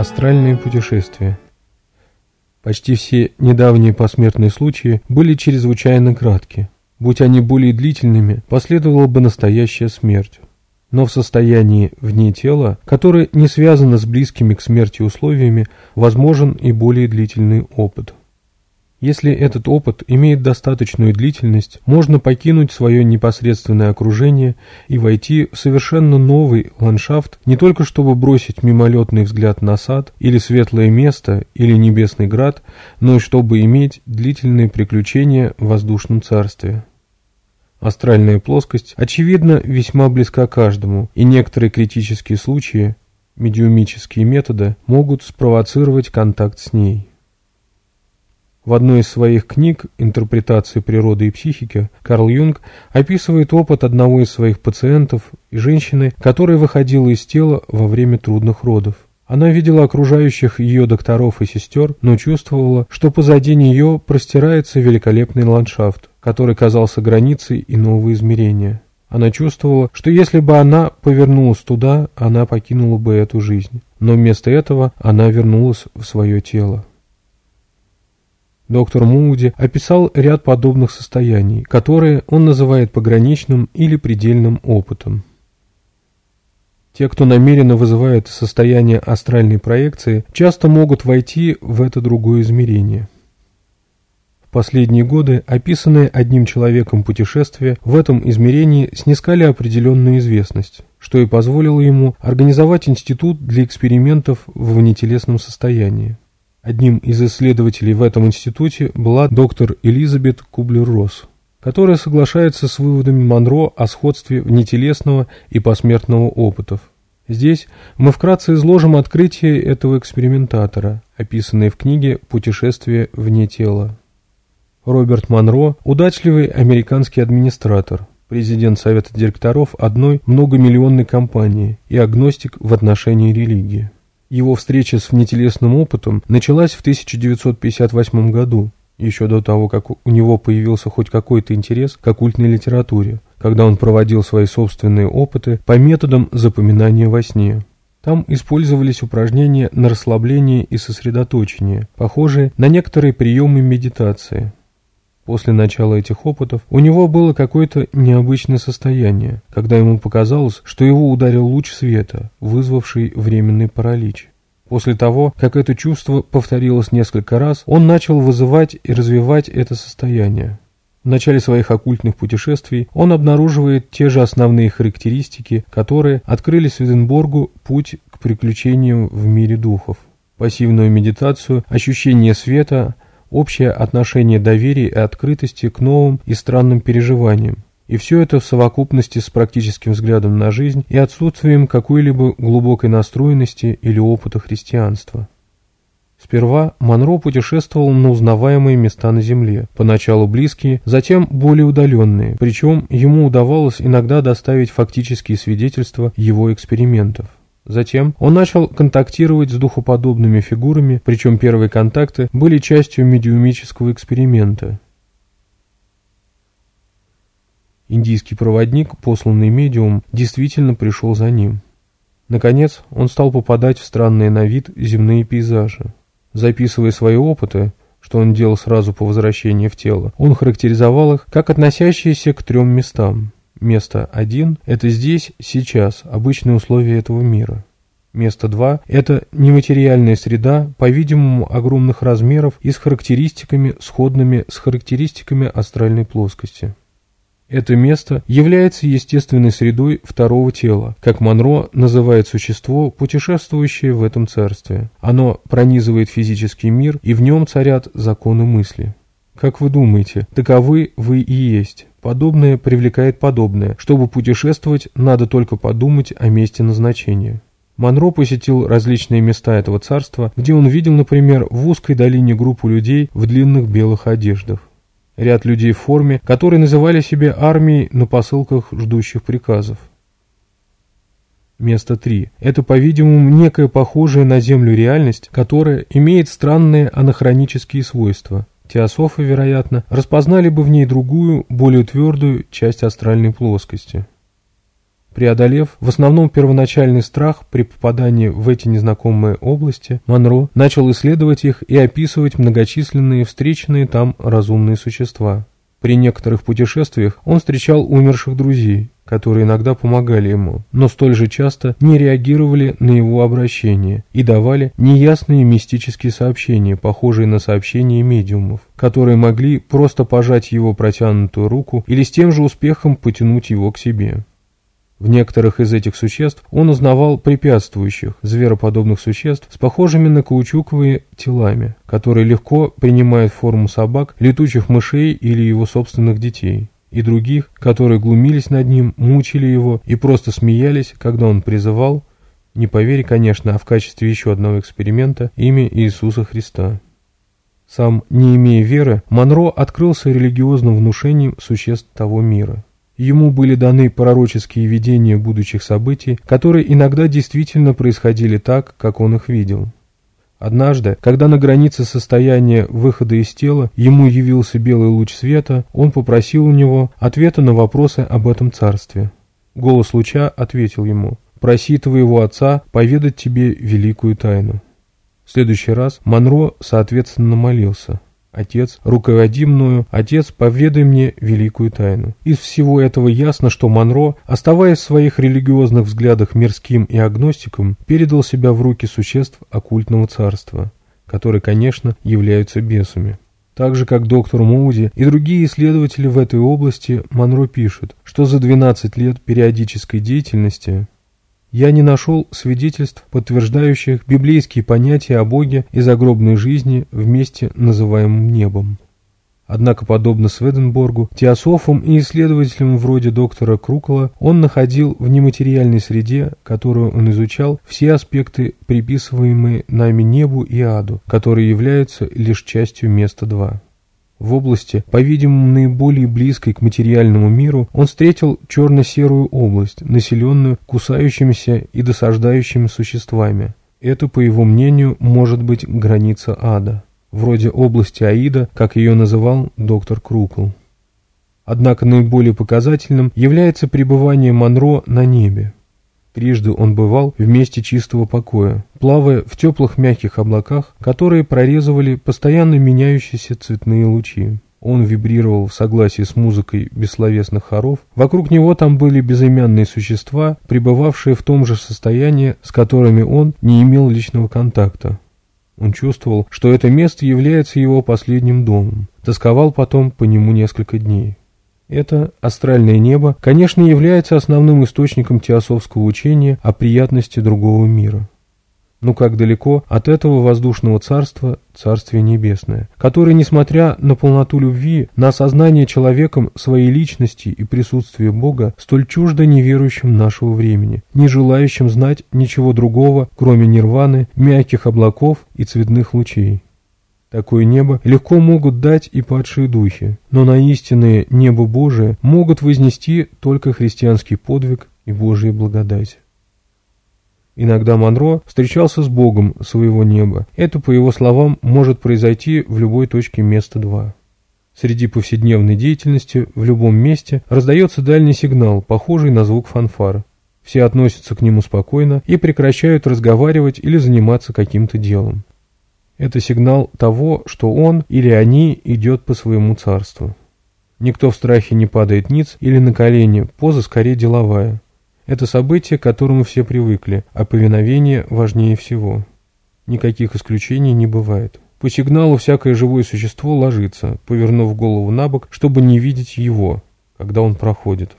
Астральные путешествия. Почти все недавние посмертные случаи были чрезвычайно кратки. Будь они более длительными, последовала бы настоящая смерть. Но в состоянии вне тела, которое не связано с близкими к смерти условиями, возможен и более длительный опыт – если этот опыт имеет достаточную длительность, можно покинуть свое непосредственное окружение и войти в совершенно новый ландшафт, не только чтобы бросить мимолетный взгляд на сад или светлое место или небесный град, но и чтобы иметь длительные приключения в воздушном царстве. Астральная плоскость, очевидно, весьма близка каждому, и некоторые критические случаи, медиумические методы, могут спровоцировать контакт с ней. В одной из своих книг «Интерпретации природы и психики» Карл Юнг описывает опыт одного из своих пациентов и женщины, которая выходила из тела во время трудных родов. Она видела окружающих ее докторов и сестер, но чувствовала, что позади нее простирается великолепный ландшафт, который казался границей и нового измерения. Она чувствовала, что если бы она повернулась туда, она покинула бы эту жизнь. Но вместо этого она вернулась в свое тело. Доктор Моуди описал ряд подобных состояний, которые он называет пограничным или предельным опытом. Те, кто намеренно вызывает состояние астральной проекции, часто могут войти в это другое измерение. В последние годы описанные одним человеком путешествия в этом измерении снискали определенную известность, что и позволило ему организовать институт для экспериментов в внетелесном состоянии. Одним из исследователей в этом институте была доктор Элизабет Кублер-Росс, которая соглашается с выводами Монро о сходстве внетелесного и посмертного опытов. Здесь мы вкратце изложим открытие этого экспериментатора, описанные в книге «Путешествие вне тела». Роберт Монро – удачливый американский администратор, президент Совета директоров одной многомиллионной компании и агностик в отношении религии. Его встреча с внетелесным опытом началась в 1958 году, еще до того, как у него появился хоть какой-то интерес к оккультной литературе, когда он проводил свои собственные опыты по методам запоминания во сне. Там использовались упражнения на расслабление и сосредоточение, похожие на некоторые приемы медитации – После начала этих опытов у него было какое-то необычное состояние, когда ему показалось, что его ударил луч света, вызвавший временный паралич. После того, как это чувство повторилось несколько раз, он начал вызывать и развивать это состояние. В начале своих оккультных путешествий он обнаруживает те же основные характеристики, которые открыли Сведенборгу путь к приключениям в мире духов. Пассивную медитацию, ощущение света, общее отношение доверия и открытости к новым и странным переживаниям. И все это в совокупности с практическим взглядом на жизнь и отсутствием какой-либо глубокой настроенности или опыта христианства. Сперва Монро путешествовал на узнаваемые места на Земле, поначалу близкие, затем более удаленные, причем ему удавалось иногда доставить фактические свидетельства его экспериментов. Затем он начал контактировать с духоподобными фигурами, причем первые контакты были частью медиумического эксперимента. Индийский проводник, посланный медиум, действительно пришел за ним. Наконец, он стал попадать в странные на вид земные пейзажи. Записывая свои опыты, что он делал сразу по возвращении в тело, он характеризовал их как относящиеся к трем местам – Место 1 – это здесь, сейчас, обычные условия этого мира. Место 2 – это нематериальная среда, по-видимому, огромных размеров и с характеристиками, сходными с характеристиками астральной плоскости. Это место является естественной средой второго тела, как Монро называет существо, путешествующее в этом царстве. Оно пронизывает физический мир, и в нем царят законы мысли. Как вы думаете, таковы вы и есть. Подобное привлекает подобное. Чтобы путешествовать, надо только подумать о месте назначения. Монро посетил различные места этого царства, где он видел, например, в узкой долине группу людей в длинных белых одеждах. Ряд людей в форме, которые называли себя армией на посылках ждущих приказов. Место 3. Это, по-видимому, некая похожая на Землю реальность, которая имеет странные анахронические свойства – теософы, вероятно, распознали бы в ней другую, более твердую часть астральной плоскости. Преодолев в основном первоначальный страх при попадании в эти незнакомые области, Монро начал исследовать их и описывать многочисленные встреченные там разумные существа. При некоторых путешествиях он встречал умерших друзей, которые иногда помогали ему, но столь же часто не реагировали на его обращение и давали неясные мистические сообщения, похожие на сообщения медиумов, которые могли просто пожать его протянутую руку или с тем же успехом потянуть его к себе. В некоторых из этих существ он узнавал препятствующих, звероподобных существ с похожими на каучуковые телами, которые легко принимают форму собак, летучих мышей или его собственных детей и других, которые глумились над ним, мучили его и просто смеялись, когда он призывал, не по конечно, а в качестве еще одного эксперимента, имя Иисуса Христа. Сам, не имея веры, Монро открылся религиозным внушением существ того мира. Ему были даны пророческие видения будущих событий, которые иногда действительно происходили так, как он их видел. Однажды, когда на границе состояния выхода из тела ему явился белый луч света, он попросил у него ответа на вопросы об этом царстве. Голос луча ответил ему «Проси твоего отца поведать тебе великую тайну». В следующий раз Монро, соответственно, молился – Отец, руководимную, отец, поведай мне великую тайну. Из всего этого ясно, что Монро, оставаясь в своих религиозных взглядах мирским и агностиком, передал себя в руки существ оккультного царства, которые, конечно, являются бесами. Так же, как доктор Моуди и другие исследователи в этой области, Монро пишет, что за 12 лет периодической деятельности я не нашел свидетельств, подтверждающих библейские понятия о Боге и загробной жизни вместе называемым небом. Однако, подобно Сведенборгу, теософам и исследователям вроде доктора Крукла, он находил в нематериальной среде, которую он изучал, все аспекты, приписываемые нами небу и аду, которые являются лишь частью места 2. В области, по-видимому, наиболее близкой к материальному миру, он встретил черно-серую область, населенную кусающимися и досаждающими существами. Это, по его мнению, может быть граница ада, вроде области Аида, как ее называл доктор Крукл. Однако наиболее показательным является пребывание Монро на небе. Прежде он бывал в месте чистого покоя, плавая в теплых мягких облаках, которые прорезывали постоянно меняющиеся цветные лучи. Он вибрировал в согласии с музыкой бессловесных хоров. Вокруг него там были безымянные существа, пребывавшие в том же состоянии, с которыми он не имел личного контакта. Он чувствовал, что это место является его последним домом. Тосковал потом по нему несколько дней. Это астральное небо, конечно, является основным источником теософского учения о приятности другого мира. Но как далеко от этого воздушного царства Царствие Небесное, которое, несмотря на полноту любви, на осознание человеком своей личности и присутствие Бога, столь чуждо неверующим нашего времени, не желающим знать ничего другого, кроме нирваны, мягких облаков и цветных лучей. Такое небо легко могут дать и падшие духи, но на истинное небо Божие могут вознести только христианский подвиг и Божья благодать. Иногда Монро встречался с Богом своего неба. Это, по его словам, может произойти в любой точке места 2. Среди повседневной деятельности в любом месте раздается дальний сигнал, похожий на звук фанфар. Все относятся к нему спокойно и прекращают разговаривать или заниматься каким-то делом. Это сигнал того, что он или они идет по своему царству. Никто в страхе не падает ниц или на колени, поза скорее деловая. Это событие, к которому все привыкли, а повиновение важнее всего. Никаких исключений не бывает. По сигналу всякое живое существо ложится, повернув голову на бок, чтобы не видеть его, когда он проходит.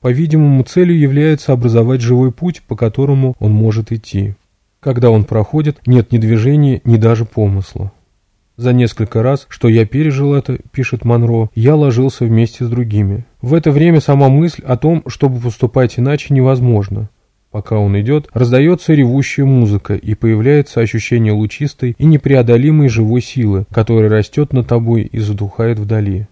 По-видимому, целью является образовать живой путь, по которому он может идти. Когда он проходит, нет ни движения, ни даже помысла. За несколько раз, что я пережил это, пишет Монро, я ложился вместе с другими. В это время сама мысль о том, чтобы поступать иначе, невозможна. Пока он идет, раздается ревущая музыка, и появляется ощущение лучистой и непреодолимой живой силы, которая растет над тобой и задухает вдали.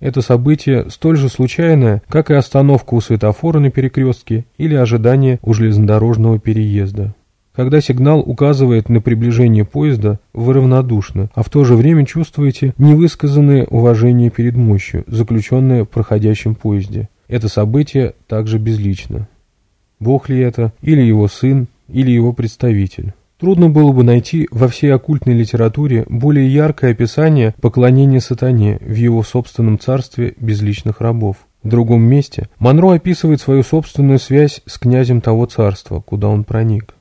Это событие столь же случайное, как и остановка у светофора на перекрестке или ожидание у железнодорожного переезда. Когда сигнал указывает на приближение поезда, вы равнодушны, а в то же время чувствуете невысказанное уважение перед мощью, заключенное в проходящем поезде. Это событие также безлично. Бог ли это, или его сын, или его представитель. Трудно было бы найти во всей оккультной литературе более яркое описание поклонения сатане в его собственном царстве безличных рабов. В другом месте Монро описывает свою собственную связь с князем того царства, куда он проник.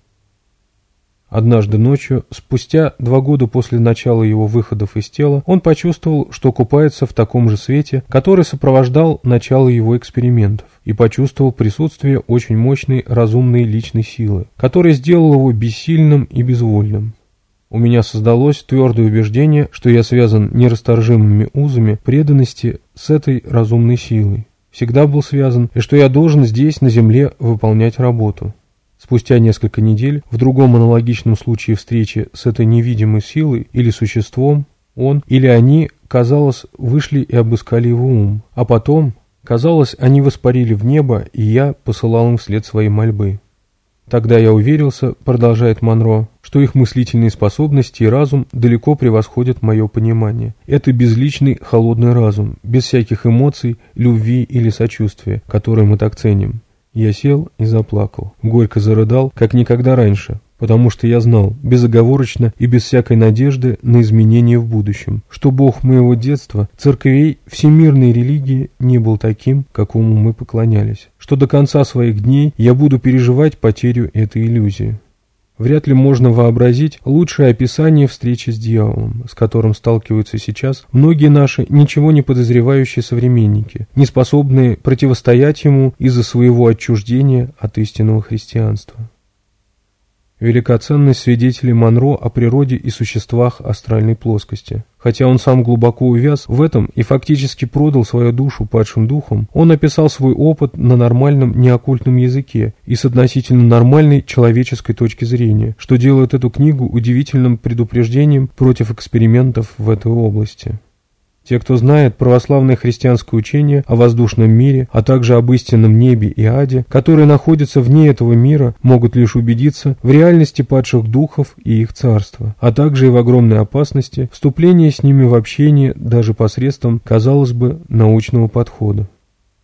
Однажды ночью, спустя два года после начала его выходов из тела, он почувствовал, что купается в таком же свете, который сопровождал начало его экспериментов, и почувствовал присутствие очень мощной разумной личной силы, которая сделала его бессильным и безвольным. У меня создалось твердое убеждение, что я связан нерасторжимыми узами преданности с этой разумной силой. Всегда был связан, и что я должен здесь, на земле, выполнять работу. Спустя несколько недель, в другом аналогичном случае встречи с этой невидимой силой или существом, он или они, казалось, вышли и обыскали его ум. А потом, казалось, они воспарили в небо, и я посылал им вслед свои мольбы. Тогда я уверился, продолжает Монро, что их мыслительные способности и разум далеко превосходят мое понимание. Это безличный холодный разум, без всяких эмоций, любви или сочувствия, которые мы так ценим. Я сел и заплакал. Горько зарыдал, как никогда раньше, потому что я знал, безоговорочно и без всякой надежды на изменения в будущем, что Бог моего детства, церквей, всемирной религии не был таким, какому мы поклонялись, что до конца своих дней я буду переживать потерю этой иллюзии. Вряд ли можно вообразить лучшее описание встречи с дьяволом, с которым сталкиваются сейчас многие наши ничего не подозревающие современники, не способные противостоять ему из-за своего отчуждения от истинного христианства великоценный свидетель Монро о природе и существах астральной плоскости. Хотя он сам глубоко увяз в этом и фактически продал свою душу падшим духом, он описал свой опыт на нормальном неоккультном языке и с относительно нормальной человеческой точки зрения, что делает эту книгу удивительным предупреждением против экспериментов в этой области. Те, кто знает православное христианское учение о воздушном мире, а также об истинном небе и аде, которые находятся вне этого мира, могут лишь убедиться в реальности падших духов и их царства, а также и в огромной опасности вступления с ними в общение даже посредством, казалось бы, научного подхода.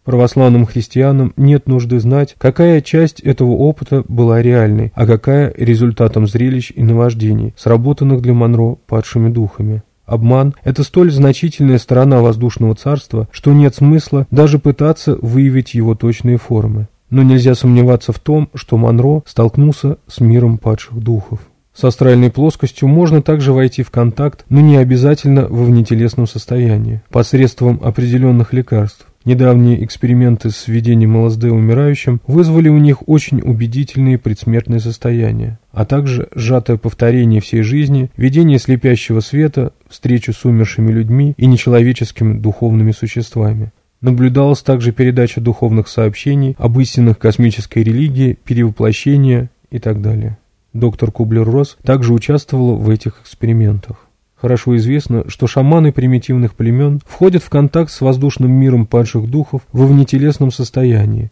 Православным христианам нет нужды знать, какая часть этого опыта была реальной, а какая результатом зрелищ и наваждений, сработанных для Монро падшими духами. Обман – это столь значительная сторона воздушного царства, что нет смысла даже пытаться выявить его точные формы. Но нельзя сомневаться в том, что Монро столкнулся с миром падших духов. С астральной плоскостью можно также войти в контакт, но не обязательно во внетелесном состоянии, посредством определенных лекарств. Недавние эксперименты с введением ЛСД умирающим вызвали у них очень убедительные предсмертные состояния, а также сжатое повторение всей жизни, видение слепящего света, встречу с умершими людьми и нечеловеческими духовными существами. Наблюдалась также передача духовных сообщений об истинах космической религии, перевоплощения и так далее. Доктор Кублер-Росс также участвовала в этих экспериментах. Хорошо известно, что шаманы примитивных племен входят в контакт с воздушным миром падших духов во внетелесном состоянии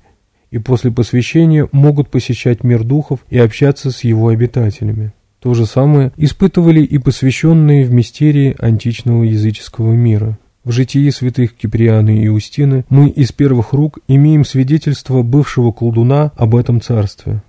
и после посвящения могут посещать мир духов и общаться с его обитателями. То же самое испытывали и посвященные в мистерии античного языческого мира. В житии святых Киприаны и Устины мы из первых рук имеем свидетельство бывшего колдуна об этом царстве.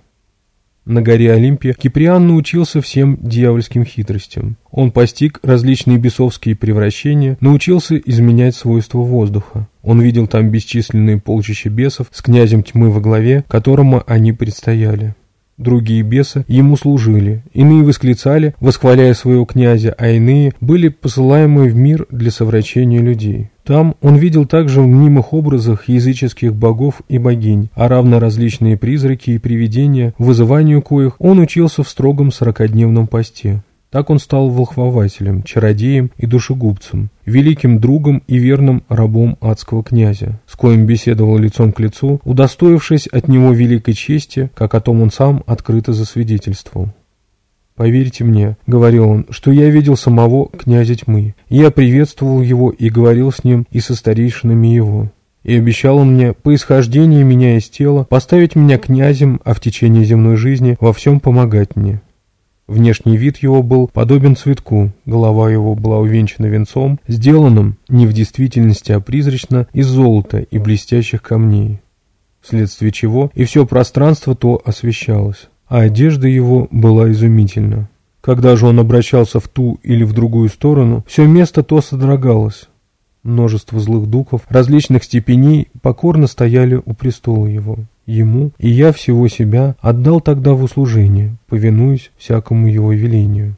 На горе Олимпия Киприан научился всем дьявольским хитростям. Он постиг различные бесовские превращения, научился изменять свойства воздуха. Он видел там бесчисленные полчища бесов с князем тьмы во главе, которому они предстояли. Другие бесы ему служили, иные восклицали, восхваляя своего князя, а иные были посылаемы в мир для совращения людей. Там он видел также в мнимых образах языческих богов и богинь, а равно различные призраки и привидения, вызыванию коих он учился в строгом сорокодневном посте. Так он стал волхвователем, чародеем и душегубцем, великим другом и верным рабом адского князя, с коим беседовал лицом к лицу, удостоившись от него великой чести, как о том он сам открыто засвидетельствовал. «Поверьте мне», — говорил он, — «что я видел самого князя тьмы. Я приветствовал его и говорил с ним и со старейшинами его. И обещал он мне, по исхождении меня из тела, поставить меня князем, а в течение земной жизни во всем помогать мне. Внешний вид его был подобен цветку, голова его была увенчана венцом, сделанным, не в действительности, а призрачно, из золота и блестящих камней, вследствие чего и все пространство то освещалось, а одежда его была изумительна. Когда же он обращался в ту или в другую сторону, все место то содрогалось. Множество злых духов различных степеней покорно стояли у престола его ему, и я всего себя отдал тогда в услужение, повинуясь всякому его велению.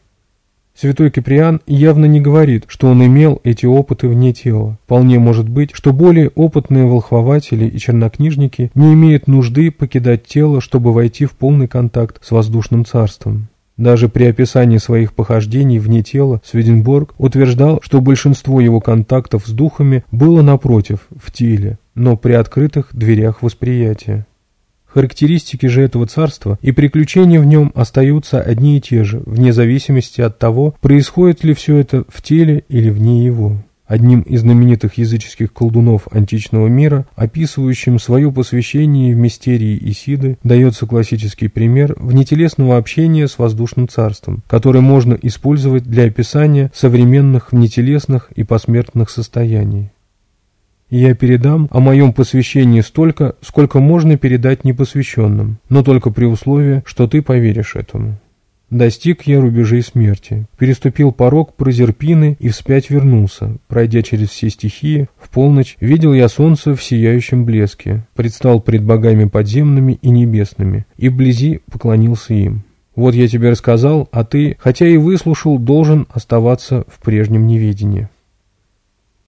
Святой Киприан явно не говорит, что он имел эти опыты вне тела. Вполне может быть, что более опытные волхвователи и чернокнижники не имеют нужды покидать тело, чтобы войти в полный контакт с воздушным царством. Даже при описании своих похождений вне тела Сведенборг утверждал, что большинство его контактов с духами было напротив, в теле, но при открытых дверях восприятия. Характеристики же этого царства и приключения в нем остаются одни и те же, вне зависимости от того, происходит ли все это в теле или вне его. Одним из знаменитых языческих колдунов античного мира, описывающим свое посвящение в мистерии Исиды, дается классический пример внетелесного общения с воздушным царством, который можно использовать для описания современных внетелесных и посмертных состояний. Я передам о моем посвящении столько, сколько можно передать непосвященным, но только при условии, что ты поверишь этому. Достиг я рубежей смерти, переступил порог Прозерпины и вспять вернулся. Пройдя через все стихии, в полночь видел я солнце в сияющем блеске, предстал пред богами подземными и небесными, и вблизи поклонился им. Вот я тебе рассказал, а ты, хотя и выслушал, должен оставаться в прежнем неведении.